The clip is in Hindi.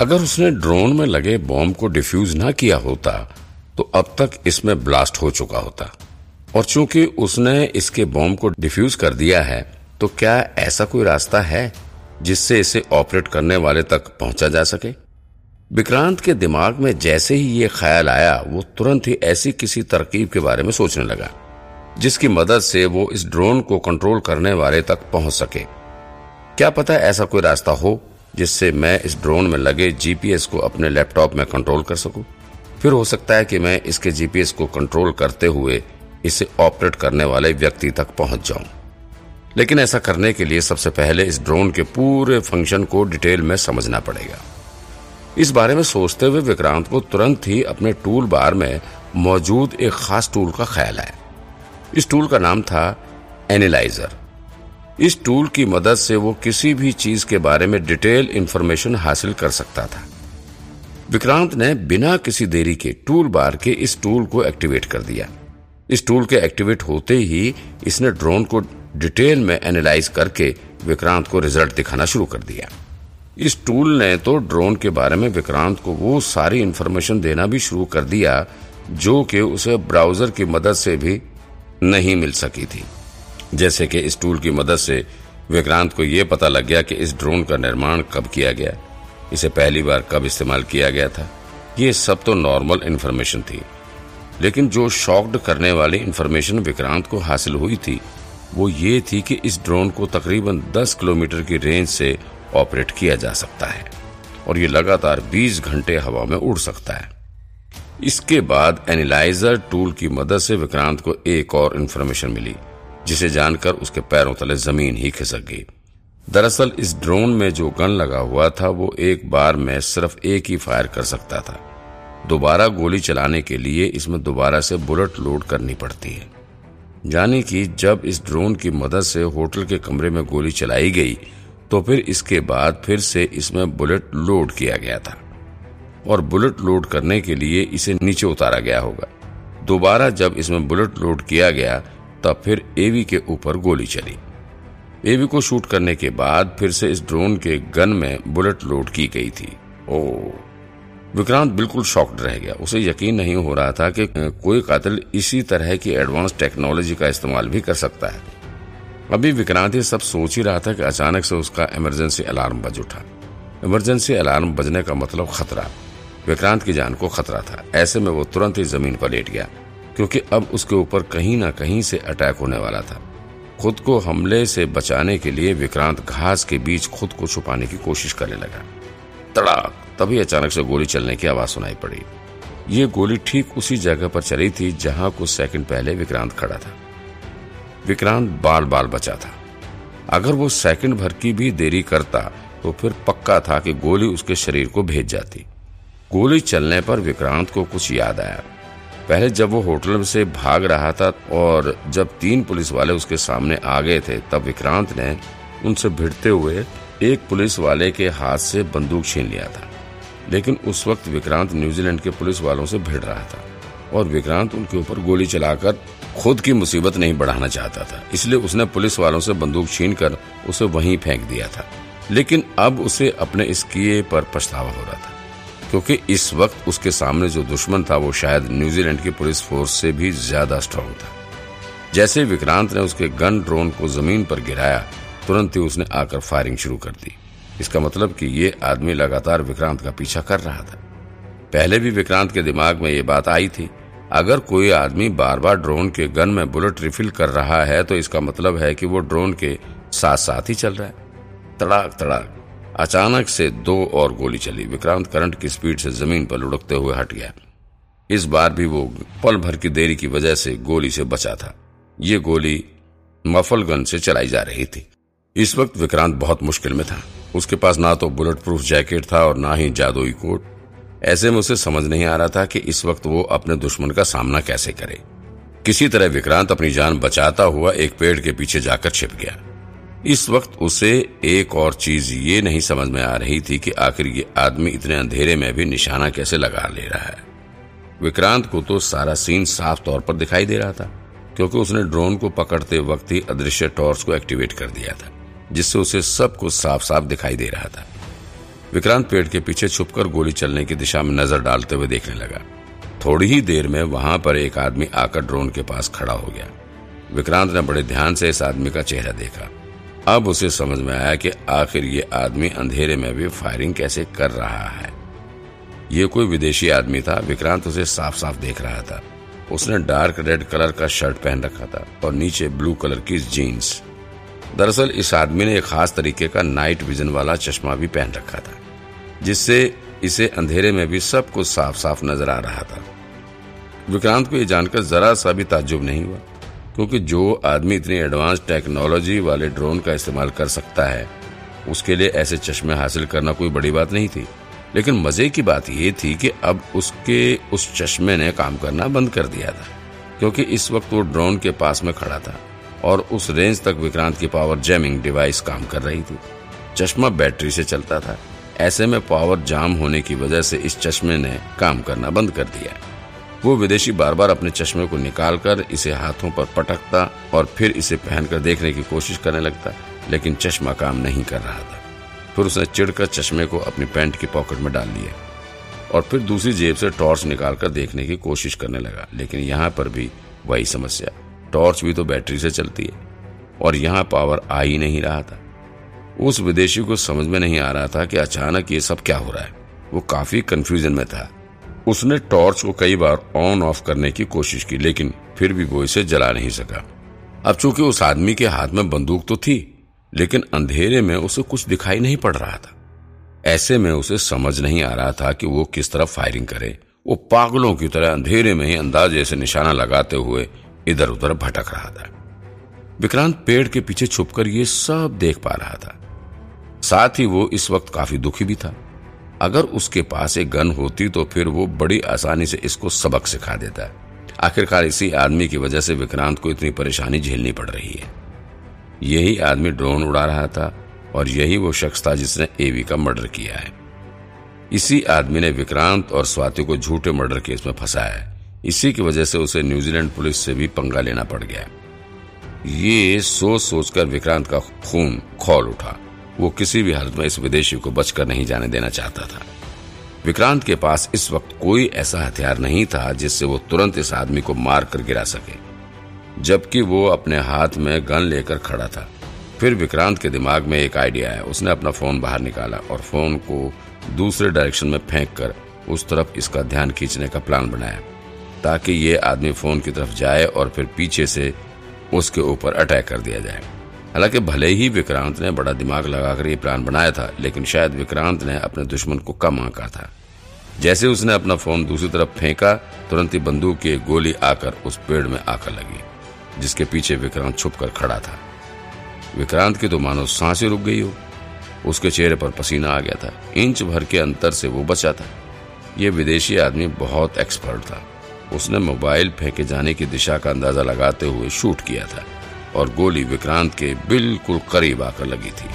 अगर उसने ड्रोन में लगे बॉम्ब को डिफ्यूज ना किया होता तो अब तक इसमें ब्लास्ट हो चुका होता। और चूँकि उसने इसके बॉम्ब को डिफ्यूज कर दिया है तो क्या ऐसा कोई रास्ता है जिससे इसे ऑपरेट करने वाले तक पहुँचा जा सके? विक्रांत के दिमाग में जैसे ही ये ख्याल आया, वो तुरंत ही ऐसी किसी तरकीब के बारे में सोचने लगा, जिसकी मदद से वो इस ड्रोन को कंट्रोल करने वाले तक पहुँच सके। क्या पता ऐसा कोई रास्ता हो जिससे मैं इस ड्रोन में लगे जीपीएस को अपने लैपटॉप में कंट्रोल कर सकूँ। फिर हो सकता है कि मैं इसके जीपीएस को कंट्रोल करते हुए इसे ऑपरेट करने वाले व्यक्ति तक पहुँच जाऊँ। लेकिन ऐसा करने के लिए सबसे पहले इस ड्रोन के पूरे फ़ंक्शन को डिटेल में समझना पड़ेगा। इस बारे में सोचते हुए विक्रांत को तुरंत ही अपने टूल बार में मौजूद एक खास टूल का ख्याल आया। इस टूल का नाम था एनालाइजर इस टूल की मदद से वो किसी भी चीज़ के बारे में डिटेल इंफॉर्मेशन हासिल कर सकता था। विक्रांत ने बिना किसी देरी के टूल बार के इस टूल को एक्टिवेट कर दिया। इस टूल के एक्टिवेट होते ही इसने ड्रोन को डिटेल में एनालाइज करके विक्रांत को रिज़ल्ट दिखाना शुरू कर दिया। इस टूल ने तो ड्रोन के बारे में विक्रांत को वो सारी इंफॉर्मेशन देना भी शुरू कर दिया, जो कि उसे ब्राउज़र की मदद से भी नहीं मिल सकी थी। जैसे कि इस टूल की मदद से विक्रांत को यह पता लग गया कि इस ड्रोन का निर्माण कब किया गया। इसे पहली बार कब इस्तेमाल किया गया था? ये सब तो नॉर्मल इन्फॉर्मेशन थी। लेकिन जो शॉक्ड करने वाली इन्फॉर्मेशन विक्रांत को हासिल हुई थी, वो ये थी कि इस ड्रोन को तकरीबन 10 किलोमीटर की रेंज से ऑपरेट किया जा सकता है और ये लगातार 20 घंटे हवा में उड़ सकता है। इसके बाद एनालाइजर टूल की मदद से विक्रांत को एक और इन्फॉर्मेशन मिली। जिसे जानकर उसके पैरों तले ज़मीन ही खिसक गई। दरअसल इस ड्रोन में जो गन लगा हुआ था, वो एक बार में सिर्फ़ एक ही फायर कर सकता था। दोबारा गोली चलाने के लिए इसमें दोबारा से बुलेट लोड करनी पड़ती है। यानी कि जब इस ड्रोन की मदद से होटल के कमरे में गोली चलाई गई तो फिर इसके बाद फिर से इसमें बुलेट लोड किया गया था। और बुलेट लोड करने के लिए इसे नीचे उतारा गया होगा। दोबारा जब इसमें बुलेट लोड किया गया तब फिर एवी के ऊपर गोली चली। एवी को शूट करने के बाद फिर से इस ड्रोन के गन में बुलेट लोड की गई थी। ओ, विक्रांत बिल्कुल शॉक्ड रह गया। उसे यकीन नहीं हो रहा था कि कोई कातिल इसी तरह की एडवांस टेक्नोलॉजी का इस्तेमाल भी कर सकता है। अभी विक्रांत ये सब सोच ही रहा था कि अचानक से उसका इमरजेंसी अलार्म बज उठा। इमरजेंसी अलार्म बजने का मतलब खतरा। विक्रांत की जान को खतरा था। ऐसे में वो तुरंत ही ज़मीन पर लेट गया। क्योंकि अब उसके ऊपर कहीं ना कहीं से अटैक होने वाला था। खुद को हमले से बचाने के लिए विक्रांत घास के बीच खुद को छुपाने की कोशिश करने लगा। तड़ाक, तभी अचानक से गोली चलने की आवाज़ सुनाई पड़ी। ये गोली ठीक उसी जगह पर चली थी जहाँ कुछ सेकंड पहले विक्रांत खड़ा था। विक्रांत बाल बाल बचा था। अगर वो सेकंड भर की भी देरी करता तो फिर पक्का था कि गोली उसके शरीर को भेज जाती। गोली चलने पर विक्रांत को कुछ याद आया। पहले जब वो होटल से भाग रहा था और जब तीन पुलिस वाले उसके सामने आ गए थे, तब विक्रांत ने उनसे भिड़ते हुए एक पुलिस वाले के हाथ से बंदूक छीन लिया था। लेकिन उस वक्त विक्रांत न्यूजीलैंड के पुलिस वालों से भिड़ रहा था और विक्रांत उनके ऊपर गोली चलाकर खुद की मुसीबत नहीं बढ़ाना चाहता था। इसलिए उसने पुलिस वालों से बंदूक छीन कर उसे वहीं फेंक दिया था। लेकिन अब उसे अपने इस किए पर पछतावा हो रहा था। क्योंकि इस वक्त उसके सामने जो दुश्मन था, वो शायद न्यूजीलैंड की पुलिस फोर्स से भी ज़्यादा स्ट्रांग था। जैसे विक्रांत ने उसके गन ड्रोन को ज़मीन पर गिराया, तुरंत ही उसने आकर फायरिंग शुरू कर दी। इसका मतलब कि ये आदमी लगातार विक्रांत का पीछा कर रहा था। पहले भी विक्रांत के दिमाग में ये बात आई थी, अगर कोई आदमी बार बार ड्रोन के गन में बुलेट रिफिल कर रहा है तो इसका मतलब है कि वो ड्रोन के साथ साथ ही चल रहा है। तड़ाक तड़ाक अचानक से दो और गोली चली। विक्रांत करंट की स्पीड से ज़मीन पर लुढ़कते हुए हट गया। इस बार भी वो पल भर की देरी की वजह से गोली से बचा था। ये गोली मफल गन से चलाई जा रही थी। इस वक्त विक्रांत बहुत मुश्किल में था। उसके पास ना तो बुलेट प्रूफ जैकेट था और ना ही जादुई कोट। ऐसे में उसे समझ नहीं आ रहा था कि इस वक्त वो अपने दुश्मन का सामना कैसे करे। किसी तरह विक्रांत अपनी जान बचाता हुआ एक पेड़ के पीछे जाकर छिप गया। इस वक्त उसे एक और चीज़ ये नहीं समझ में आ रही थी कि आखिर ये आदमी इतने अंधेरे में भी निशाना कैसे लगा ले रहा है। विक्रांत को तो सारा सीन साफ़ तौर पर दिखाई दे रहा था, क्योंकि उसने ड्रोन को पकड़ते वक्त ही अदृश्य टॉर्च को एक्टिवेट कर दिया था, जिससे उसे सब कुछ साफ़ साफ़ दिखाई दे रहा था। विक्रांत पेड़ के पीछे छुपकर गोली चलने की दिशा में नज़र डालते हुए देखने लगा। थोड़ी ही देर में वहाँ पर एक आदमी आकर ड्रोन के पास खड़ा हो गया। विक्रांत ने बड़े ध्यान से इस आदमी का चेहरा देखा। अब उसे समझ में आया कि आखिर ये आदमी अंधेरे में भी फायरिंग कैसे कर रहा है। ये कोई विदेशी आदमी था, विक्रांत उसे साफ़ साफ़ देख रहा था। उसने डार्क रेड कलर का शर्ट पहन रखा था और नीचे ब्लू कलर की जीन्स। दरअसल इस आदमी ने एक खास तरीके का नाइट विजन वाला चश्मा भी पहन रखा था, जिससे इसे अंधेरे में भी सब कुछ साफ़ साफ़ नज़र आ रहा था। विक्रांत को यह जानकर जरा सा भी ताज्जुब नहीं हुआ। क्योंकि जो आदमी इतनी एडवांस टेक्नोलॉजी वाले ड्रोन का इस्तेमाल कर सकता है, उसके लिए ऐसे चश्मे हासिल करना कोई बड़ी बात नहीं थी। लेकिन मज़े की बात यह थी कि अब उसके, उस चश्मे ने काम करना बंद कर दिया था, क्योंकि इस वक्त वो ड्रोन के पास में खड़ा था और उस रेंज तक विक्रांत की पावर जैमिंग डिवाइस काम कर रही थी। चश्मा बैटरी से चलता था। ऐसे में पावर जाम होने की वजह से इस चश्मे ने काम करना बंद कर दिया। वो विदेशी बार बार अपने चश्मे को निकालकर इसे हाथों पर पटकता और फिर इसे पहनकर देखने की कोशिश करने लगता, लेकिन चश्मा काम नहीं कर रहा था। फिर उसने चिड़कर चश्मे को अपनी पैंट की पॉकेट में डाल लिया और फिर दूसरी जेब से टॉर्च निकालकर देखने की कोशिश करने लगा, लेकिन यहाँ पर भी वही समस्या। टॉर्च भी तो बैटरी से चलती है और यहाँ पावर आ ही नहीं रहा था। उस विदेशी को समझ में नहीं आ रहा था कि अचानक ये सब क्या हो रहा है। वो काफ़ी कंफ्यूजन में था। उसने टॉर्च को कई बार ऑन ऑफ़ करने की कोशिश की, लेकिन फिर भी वो इसे जला नहीं सका। अब चूँकि उस आदमी के हाथ में बंदूक तो थी, लेकिन अंधेरे में उसे कुछ दिखाई नहीं पड़ रहा था। ऐसे में उसे समझ नहीं आ रहा था कि वो किस तरफ़ फायरिंग करे। वो पागलों की तरह अंधेरे में ही अंदाजे से निशाना लगाते हुए इधर उधर भटक रहा था। विक्रांत पेड़ के पीछे छुपकर ये सब देख पा रहा था। साथ ही वो इस वक्त काफ़ी दुखी भी था। अगर उसके पास एक गन होती तो फिर वो बड़ी आसानी से इसको सबक सिखा देता आखिरकार इसी आदमी की वजह से विक्रांत को इतनी परेशानी झेलनी पड़ रही है। यही आदमी ड्रोन उड़ा रहा था और यही वो शख्स था जिसने एवी का मर्डर किया है। इसी आदमी ने विक्रांत और स्वाति को झूठे मर्डर केस में फंसाया है। इसी की वजह से उसे न्यूजीलैंड पुलिस से भी पंगा लेना पड़ गया। ये सोच सोचकर विक्रांत का खून खोल उठा। वो किसी भी हालत में इस विदेशी को बचकर नहीं जाने देना चाहता था। विक्रांत के पास इस वक्त कोई ऐसा हथियार नहीं था जिससे वो तुरंत इस आदमी को मार कर गिरा सके। जबकि वो अपने हाथ में गन लेकर खड़ा था। फिर विक्रांत के दिमाग में एक आइडिया आया। उसने अपना फ़ोन बाहर निकाला और फ़ोन को दूसरे डायरेक्शन में फेंक कर उस तरफ़ इसका ध्यान खींचने का प्लान बनाया, ताकि ये आदमी फ़ोन की तरफ़ जाए और फिर पीछे से उसके ऊपर अटैक कर दिया जाए। हालाँकि भले ही विक्रांत ने बड़ा दिमाग लगाकर ये प्लान बनाया था, लेकिन शायद विक्रांत ने अपने दुश्मन को कम आंका था। जैसे उसने अपना फ़ोन दूसरी तरफ़ फेंका, तुरंत ही बंदूक की गोली आकर उस पेड़ में आकर लगी, जिसके पीछे विक्रांत छुप खड़ा था। विक्रांत की तो मानो साँसें रुक गई हो। उसके चेहरे पर पसीना आ गया था। इंच भर के अंतर से वो बचा था। ये विदेशी आदमी बहुत एक्सपर्ट था। उसने मोबाइल फेंके जाने की दिशा का अंदाज़ा लगाते हुए शूट किया था। और गोली विक्रांत के बिल्कुल करीब आकर लगी थी।